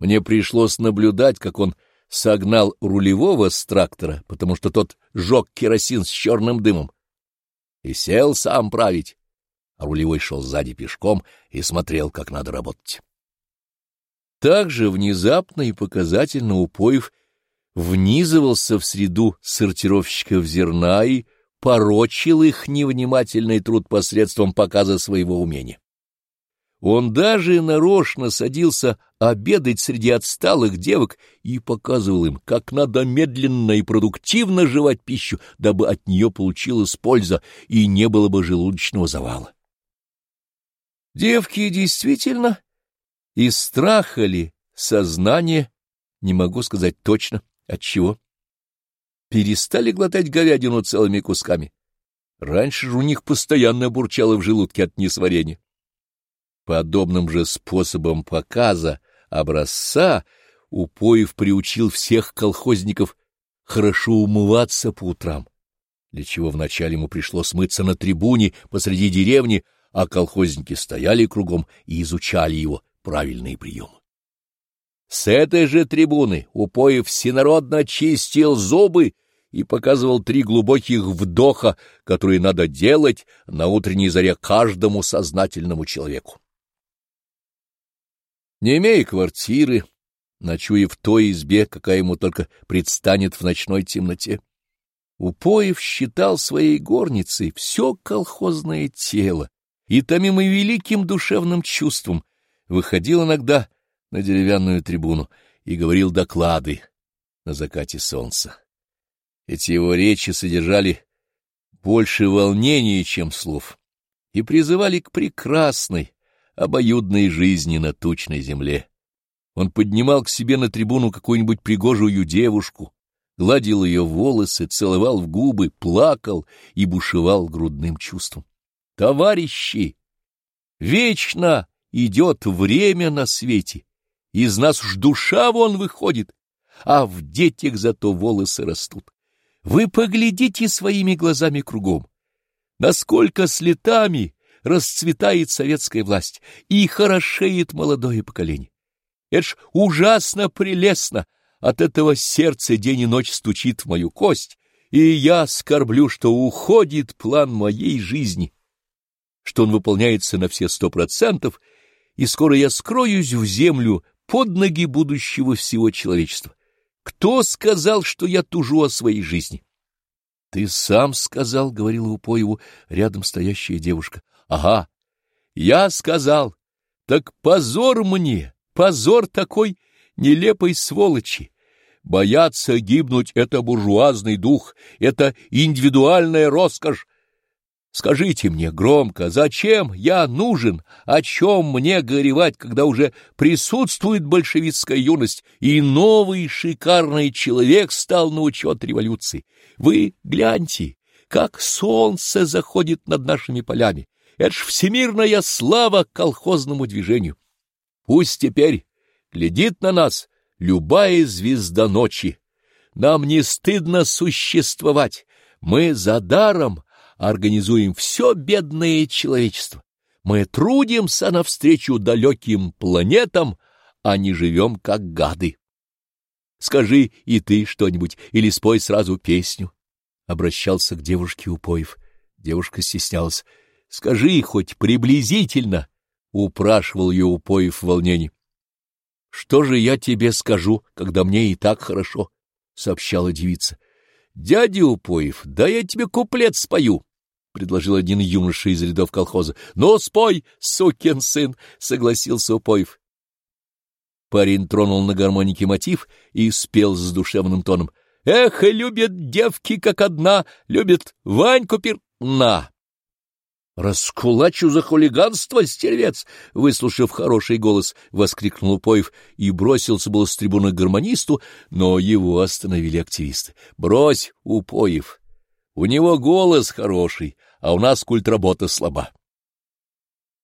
Мне пришлось наблюдать, как он согнал рулевого с трактора, потому что тот жег керосин с черным дымом, и сел сам править, а рулевой шел сзади пешком и смотрел, как надо работать. Также внезапно и показательно Упоев внизывался в среду сортировщиков зерна и порочил их невнимательный труд посредством показа своего умения. Он даже нарочно садился обедать среди отсталых девок и показывал им, как надо медленно и продуктивно жевать пищу, дабы от нее получилась польза и не было бы желудочного завала. Девки действительно из страха ли, сознания, не могу сказать точно, от чего, перестали глотать говядину целыми кусками. Раньше же у них постоянно бурчало в желудке от несварения. Подобным же способом показа образца Упоев приучил всех колхозников хорошо умываться по утрам, для чего вначале ему пришлось мыться на трибуне посреди деревни, а колхозники стояли кругом и изучали его правильные приемы. С этой же трибуны Упоев всенародно чистил зубы и показывал три глубоких вдоха, которые надо делать на утренней заре каждому сознательному человеку. Не имея квартиры, ночуя в той избе, какая ему только предстанет в ночной темноте, Упоев считал своей горницей все колхозное тело и, томимый великим душевным чувством, выходил иногда на деревянную трибуну и говорил доклады на закате солнца. Эти его речи содержали больше волнения, чем слов, и призывали к прекрасной, обоюдной жизни на тучной земле. Он поднимал к себе на трибуну какую-нибудь пригожую девушку, гладил ее волосы, целовал в губы, плакал и бушевал грудным чувством. «Товарищи! Вечно идет время на свете, из нас уж душа вон выходит, а в детях зато волосы растут. Вы поглядите своими глазами кругом, насколько с летами расцветает советская власть и хорошеет молодое поколение. Это ж ужасно прелестно, от этого сердце день и ночь стучит в мою кость, и я скорблю, что уходит план моей жизни, что он выполняется на все сто процентов, и скоро я скроюсь в землю под ноги будущего всего человечества. Кто сказал, что я тужу о своей жизни? — Ты сам сказал, — говорила Упоеву рядом стоящая девушка. Ага, я сказал, так позор мне, позор такой нелепой сволочи. Бояться гибнуть — это буржуазный дух, это индивидуальная роскошь. Скажите мне громко, зачем я нужен, о чем мне горевать, когда уже присутствует большевистская юность, и новый шикарный человек стал на учет революции? Вы гляньте, как солнце заходит над нашими полями, это ж всемирная слава колхозному движению. Пусть теперь глядит на нас любая звезда ночи. Нам не стыдно существовать. Мы за даром организуем все бедное человечество. Мы трудимся навстречу далеким планетам, а не живем как гады. Скажи и ты что-нибудь или спой сразу песню. Обращался к девушке Упоев. Девушка стеснялась. — Скажи хоть приблизительно, — упрашивал ее Упоев в волнении. — Что же я тебе скажу, когда мне и так хорошо? — сообщала девица. — Дядя Упоев, да я тебе куплет спою, — предложил один юноша из рядов колхоза. — Ну, спой, сукин сын, — согласился Упоев. Парень тронул на гармонике мотив и спел с душевным тоном. — Эх, любят девки, как одна, любят Ваньку Перна. «Раскулачу за хулиганство, стервец!» — выслушав хороший голос, воскликнул Упоев и бросился было с трибуны к гармонисту, но его остановили активисты. «Брось, Упоев! У него голос хороший, а у нас культработа слаба.